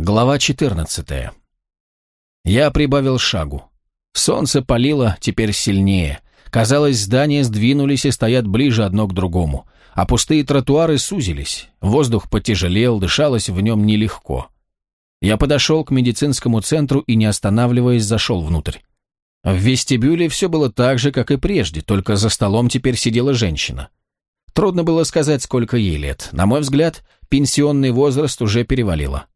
Глава 14. Я прибавил шагу. Солнце палило теперь сильнее. Казалось, здания сдвинулись и стоят ближе одно к другому, а пустые тротуары сузились. Воздух потяжелел, дышалось в нем нелегко. Я подошел к медицинскому центру и, не останавливаясь, зашел внутрь. В вестибюле все было так же, как и прежде, только за столом теперь сидела женщина. Трудно было сказать, сколько ей лет. На мой взгляд, пенсионный возраст уже перевалило.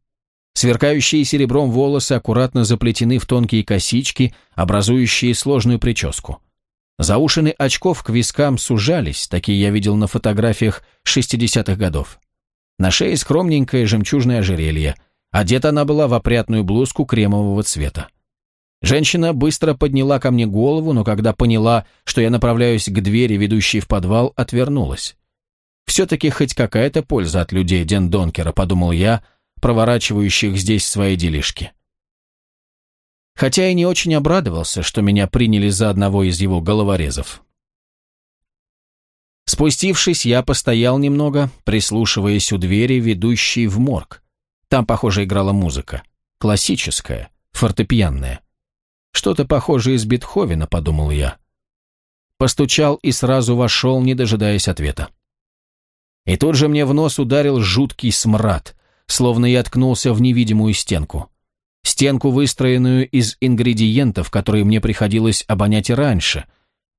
Сверкающие серебром волосы аккуратно заплетены в тонкие косички, образующие сложную прическу. Заушины очков к вискам сужались, такие я видел на фотографиях 60-х годов. На шее скромненькое жемчужное ожерелье. Одета она была в опрятную блузку кремового цвета. Женщина быстро подняла ко мне голову, но когда поняла, что я направляюсь к двери, ведущей в подвал, отвернулась. «Все-таки хоть какая-то польза от людей Ден Донкера», — подумал я, проворачивающих здесь свои делишки. Хотя и не очень обрадовался, что меня приняли за одного из его головорезов. Спустившись, я постоял немного, прислушиваясь у двери, ведущей в морг. Там, похоже, играла музыка. Классическая, фортепианная. Что-то похожее из Бетховена, подумал я. Постучал и сразу вошел, не дожидаясь ответа. И тут же мне в нос ударил жуткий смрад, словно я ткнулся в невидимую стенку. Стенку, выстроенную из ингредиентов, которые мне приходилось обонять и раньше.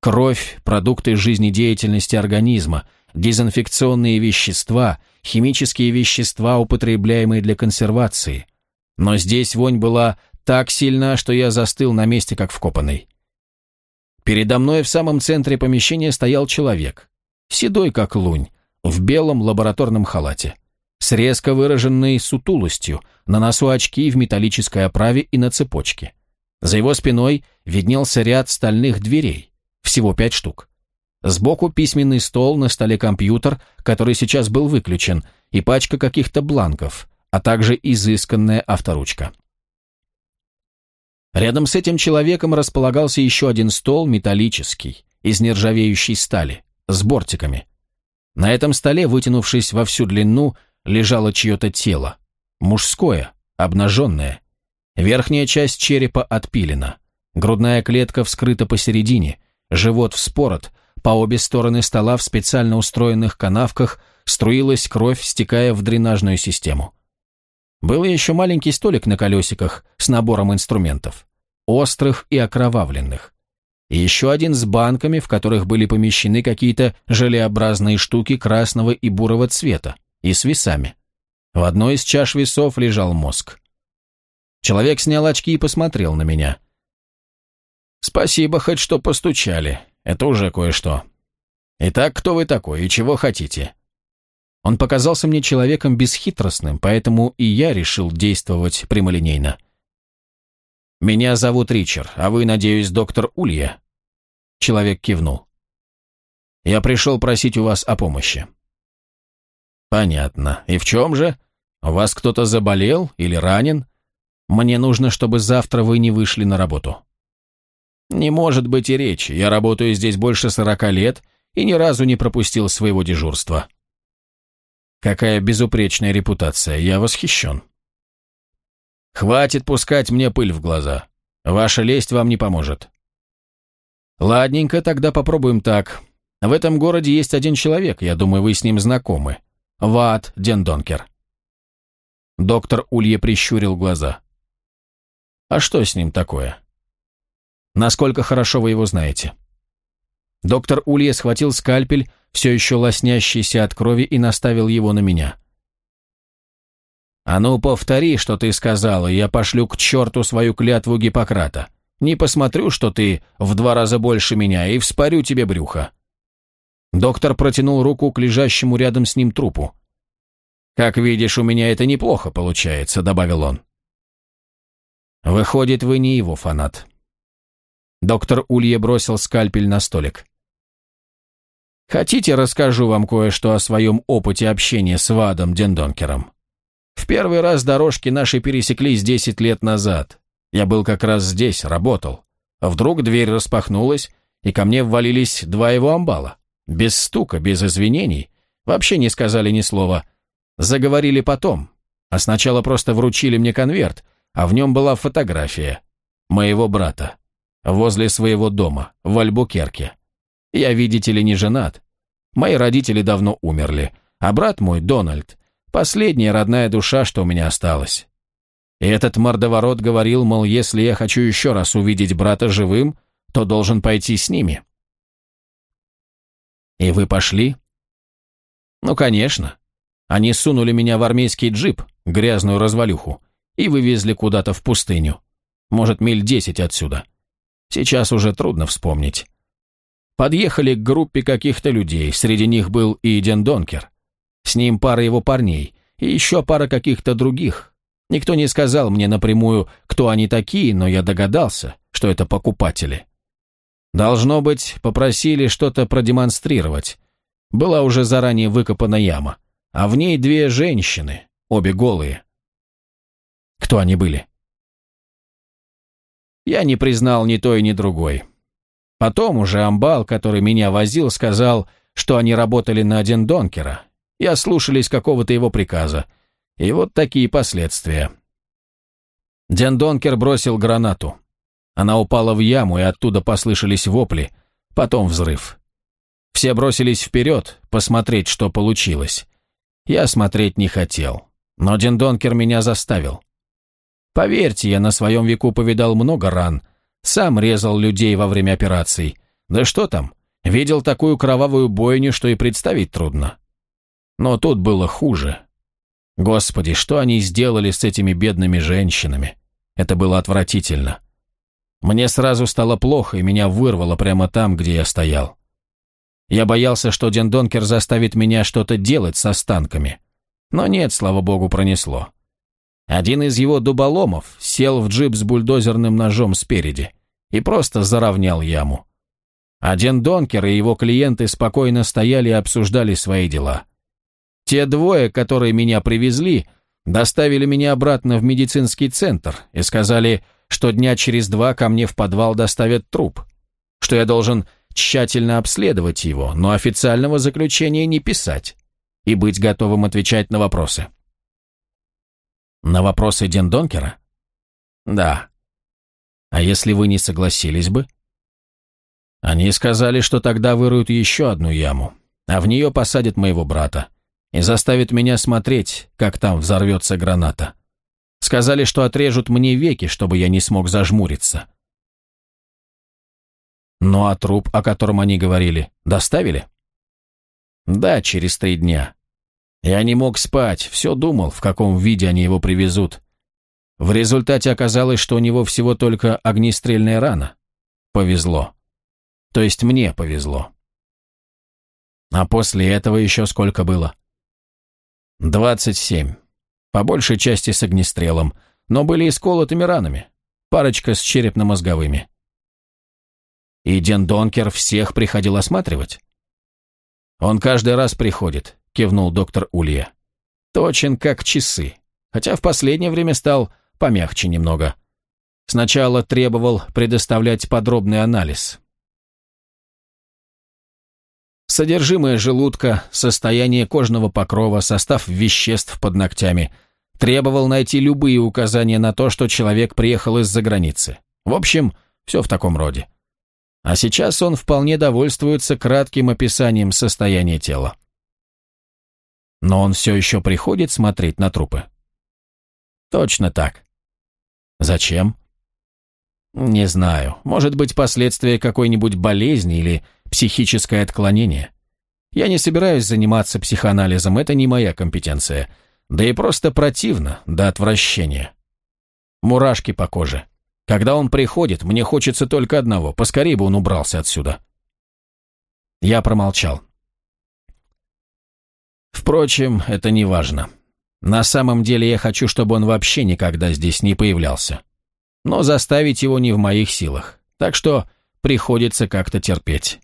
Кровь, продукты жизнедеятельности организма, дезинфекционные вещества, химические вещества, употребляемые для консервации. Но здесь вонь была так сильна, что я застыл на месте, как вкопанный. Передо мной в самом центре помещения стоял человек, седой как лунь, в белом лабораторном халате с резко выраженной сутулостью, на носу очки в металлической оправе и на цепочке. За его спиной виднелся ряд стальных дверей, всего пять штук. Сбоку письменный стол, на столе компьютер, который сейчас был выключен, и пачка каких-то бланков, а также изысканная авторучка. Рядом с этим человеком располагался еще один стол металлический, из нержавеющей стали, с бортиками. На этом столе, вытянувшись во всю длину, лежало чье-то тело. Мужское, обнаженное. Верхняя часть черепа отпилена. Грудная клетка вскрыта посередине, живот вспорот, по обе стороны стола в специально устроенных канавках струилась кровь, стекая в дренажную систему. Был еще маленький столик на колесиках с набором инструментов, острых и окровавленных. И еще один с банками, в которых были помещены какие-то желеобразные штуки красного и бурого цвета и с весами. В одной из чаш весов лежал мозг. Человек снял очки и посмотрел на меня. «Спасибо, хоть что постучали. Это уже кое-что. Итак, кто вы такой и чего хотите?» Он показался мне человеком бесхитростным, поэтому и я решил действовать прямолинейно. «Меня зовут Ричард, а вы, надеюсь, доктор Улья?» Человек кивнул. «Я пришел просить у вас о помощи. «Понятно. И в чем же? Вас кто-то заболел или ранен? Мне нужно, чтобы завтра вы не вышли на работу». «Не может быть и речи. Я работаю здесь больше сорока лет и ни разу не пропустил своего дежурства». «Какая безупречная репутация. Я восхищен». «Хватит пускать мне пыль в глаза. Ваша лесть вам не поможет». «Ладненько, тогда попробуем так. В этом городе есть один человек, я думаю, вы с ним знакомы. Ват Дендонкер. Доктор Улье прищурил глаза. А что с ним такое? Насколько хорошо вы его знаете? Доктор Улье схватил скальпель, все еще лоснящийся от крови, и наставил его на меня. «А ну, повтори, что ты сказала, и я пошлю к черту свою клятву Гиппократа. Не посмотрю, что ты в два раза больше меня, и вспорю тебе брюхо». Доктор протянул руку к лежащему рядом с ним трупу. «Как видишь, у меня это неплохо получается», — добавил он. «Выходит, вы не его фанат». Доктор Улье бросил скальпель на столик. «Хотите, расскажу вам кое-что о своем опыте общения с Вадом Дендонкером? В первый раз дорожки наши пересеклись десять лет назад. Я был как раз здесь, работал. Вдруг дверь распахнулась, и ко мне ввалились два его амбала. Без стука, без извинений. Вообще не сказали ни слова. Заговорили потом. а сначала просто вручили мне конверт, а в нем была фотография моего брата возле своего дома в Альбукерке. Я, видите ли, не женат. Мои родители давно умерли, а брат мой, Дональд, последняя родная душа, что у меня осталась. И этот мордоворот говорил, мол, если я хочу еще раз увидеть брата живым, то должен пойти с ними. И вы пошли? Ну, конечно. Они сунули меня в армейский джип, грязную развалюху, и вывезли куда-то в пустыню. Может, миль десять отсюда. Сейчас уже трудно вспомнить. Подъехали к группе каких-то людей, среди них был и Иден Донкер. С ним пара его парней, и еще пара каких-то других. Никто не сказал мне напрямую, кто они такие, но я догадался, что это покупатели. Должно быть, попросили что-то продемонстрировать. Была уже заранее выкопана яма а в ней две женщины, обе голые. Кто они были? Я не признал ни той, ни другой. Потом уже амбал, который меня возил, сказал, что они работали на один Донкера и ослушались какого-то его приказа. И вот такие последствия. Ден Донкер бросил гранату. Она упала в яму, и оттуда послышались вопли, потом взрыв. Все бросились вперед, посмотреть, что получилось. Я смотреть не хотел, но Дендонкер меня заставил. Поверьте, я на своем веку повидал много ран, сам резал людей во время операций. Да что там, видел такую кровавую бойню, что и представить трудно. Но тут было хуже. Господи, что они сделали с этими бедными женщинами? Это было отвратительно. Мне сразу стало плохо, и меня вырвало прямо там, где я стоял. Я боялся, что Дендонкер заставит меня что-то делать с останками. Но нет, слава богу, пронесло. Один из его дуболомов сел в джип с бульдозерным ножом спереди и просто заровнял яму. А Дендонкер и его клиенты спокойно стояли и обсуждали свои дела. Те двое, которые меня привезли, доставили меня обратно в медицинский центр и сказали, что дня через два ко мне в подвал доставят труп, что я должен тщательно обследовать его, но официального заключения не писать и быть готовым отвечать на вопросы. На вопросы Дендонкера? Да. А если вы не согласились бы? Они сказали, что тогда выруют еще одну яму, а в нее посадят моего брата и заставят меня смотреть, как там взорвется граната. Сказали, что отрежут мне веки, чтобы я не смог зажмуриться. Ну а труп, о котором они говорили, доставили? Да, через три дня. Я не мог спать, все думал, в каком виде они его привезут. В результате оказалось, что у него всего только огнестрельная рана. Повезло. То есть мне повезло. А после этого еще сколько было? Двадцать семь. По большей части с огнестрелом, но были и с колотыми ранами. Парочка с черепно-мозговыми. И Ден Донкер всех приходил осматривать? Он каждый раз приходит, кивнул доктор Улья. Точен как часы, хотя в последнее время стал помягче немного. Сначала требовал предоставлять подробный анализ. Содержимое желудка, состояние кожного покрова, состав веществ под ногтями. Требовал найти любые указания на то, что человек приехал из-за границы. В общем, все в таком роде. А сейчас он вполне довольствуется кратким описанием состояния тела. Но он все еще приходит смотреть на трупы. Точно так. Зачем? Не знаю. Может быть, последствия какой-нибудь болезни или психическое отклонение. Я не собираюсь заниматься психоанализом, это не моя компетенция. Да и просто противно, до отвращения. Мурашки по коже. Когда он приходит, мне хочется только одного, поскорее бы он убрался отсюда. Я промолчал. Впрочем, это не важно. На самом деле я хочу, чтобы он вообще никогда здесь не появлялся. Но заставить его не в моих силах, так что приходится как-то терпеть.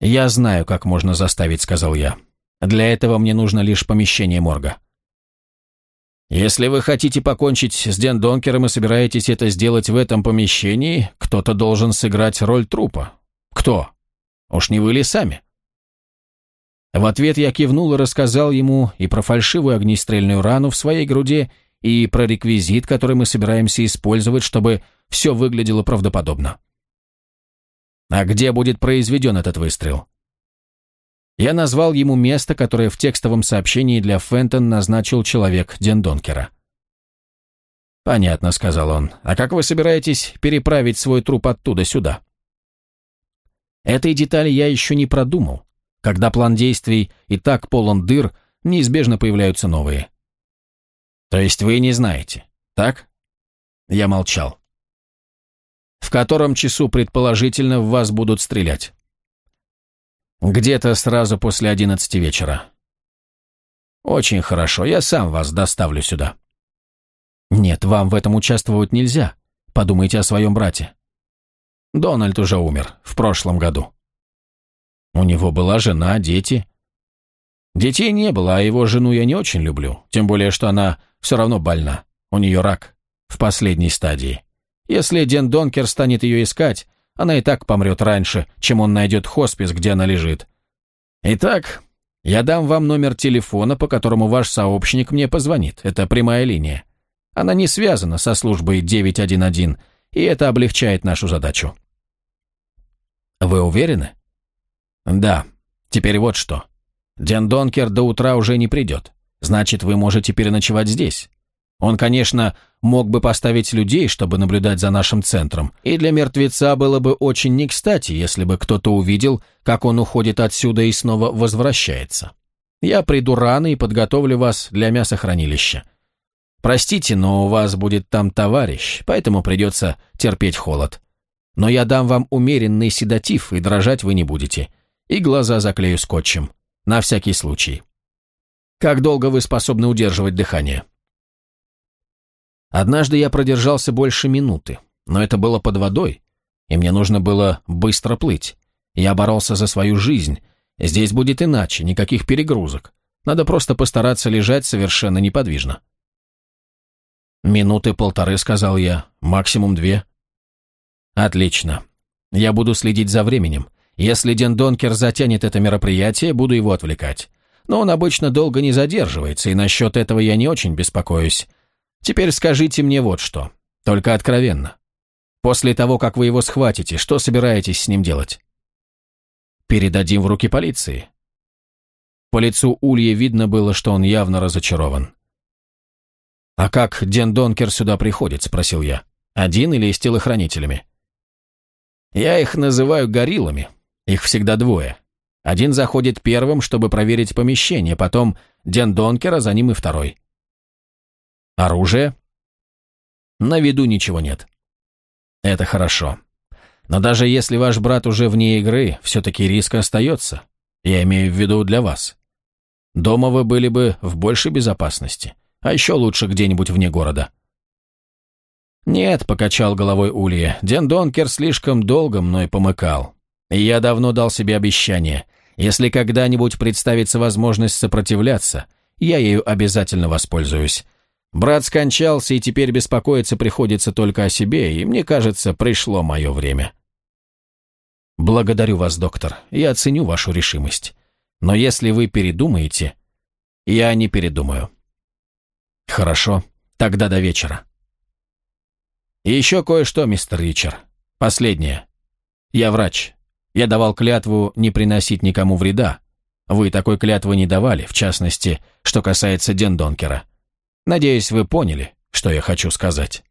«Я знаю, как можно заставить», — сказал я. «Для этого мне нужно лишь помещение морга». Если вы хотите покончить с Ден Донкером и собираетесь это сделать в этом помещении, кто-то должен сыграть роль трупа. Кто? Уж не вы ли сами? В ответ я кивнул и рассказал ему и про фальшивую огнестрельную рану в своей груди, и про реквизит, который мы собираемся использовать, чтобы все выглядело правдоподобно. А где будет произведен этот выстрел? Я назвал ему место, которое в текстовом сообщении для Фентон назначил человек Дендонкера. «Понятно», — сказал он. «А как вы собираетесь переправить свой труп оттуда сюда?» Этой детали я еще не продумал. Когда план действий и так полон дыр, неизбежно появляются новые. То есть вы не знаете, так? Я молчал. В котором часу, предположительно, в вас будут стрелять? Где-то сразу после одиннадцати вечера. Очень хорошо, я сам вас доставлю сюда. Нет, вам в этом участвовать нельзя. Подумайте о своем брате. Дональд уже умер в прошлом году. У него была жена, дети. Детей не было, а его жену я не очень люблю, тем более, что она все равно больна. У нее рак в последней стадии. Если Ден Донкер станет ее искать, она и так помрет раньше, чем он найдет хоспис, где она лежит. Итак, я дам вам номер телефона, по которому ваш сообщник мне позвонит. Это прямая линия. Она не связана со службой 911, и это облегчает нашу задачу. Вы уверены? Да. Теперь вот что. Ден Донкер до утра уже не придет. Значит, вы можете переночевать здесь. Он, конечно, мог бы поставить людей, чтобы наблюдать за нашим центром, и для мертвеца было бы очень не кстати, если бы кто-то увидел, как он уходит отсюда и снова возвращается. Я приду рано и подготовлю вас для мясохранилища. Простите, но у вас будет там товарищ, поэтому придется терпеть холод. Но я дам вам умеренный седатив, и дрожать вы не будете. И глаза заклею скотчем. На всякий случай. Как долго вы способны удерживать дыхание? Однажды я продержался больше минуты, но это было под водой, и мне нужно было быстро плыть. Я боролся за свою жизнь. Здесь будет иначе, никаких перегрузок. Надо просто постараться лежать совершенно неподвижно. «Минуты полторы», — сказал я, — «максимум две». Отлично. Я буду следить за временем. Если Ден Донкер затянет это мероприятие, буду его отвлекать. Но он обычно долго не задерживается, и насчет этого я не очень беспокоюсь. Теперь скажите мне вот что. Только откровенно. После того, как вы его схватите, что собираетесь с ним делать? Передадим в руки полиции. По лицу Ульи видно было, что он явно разочарован. «А как Ден Донкер сюда приходит?» – спросил я. «Один или с телохранителями?» Я их называю гориллами. Их всегда двое. Один заходит первым, чтобы проверить помещение, потом Ден Донкера, за ним и второй. Оружие? На виду ничего нет. Это хорошо. Но даже если ваш брат уже вне игры, все-таки риск остается. Я имею в виду для вас. Дома вы были бы в большей безопасности, а еще лучше где-нибудь вне города. «Нет», — покачал головой Улья, — «Ден Донкер слишком долго мной помыкал. И я давно дал себе обещание. Если когда-нибудь представится возможность сопротивляться, я ею обязательно воспользуюсь. Брат скончался, и теперь беспокоиться приходится только о себе, и мне кажется, пришло мое время». «Благодарю вас, доктор, я оценю вашу решимость. Но если вы передумаете, я не передумаю». «Хорошо, тогда до вечера». И еще кое-что, мистер Ричард. Последнее. Я врач. Я давал клятву не приносить никому вреда. Вы такой клятвы не давали, в частности, что касается Дендонкера. Надеюсь, вы поняли, что я хочу сказать.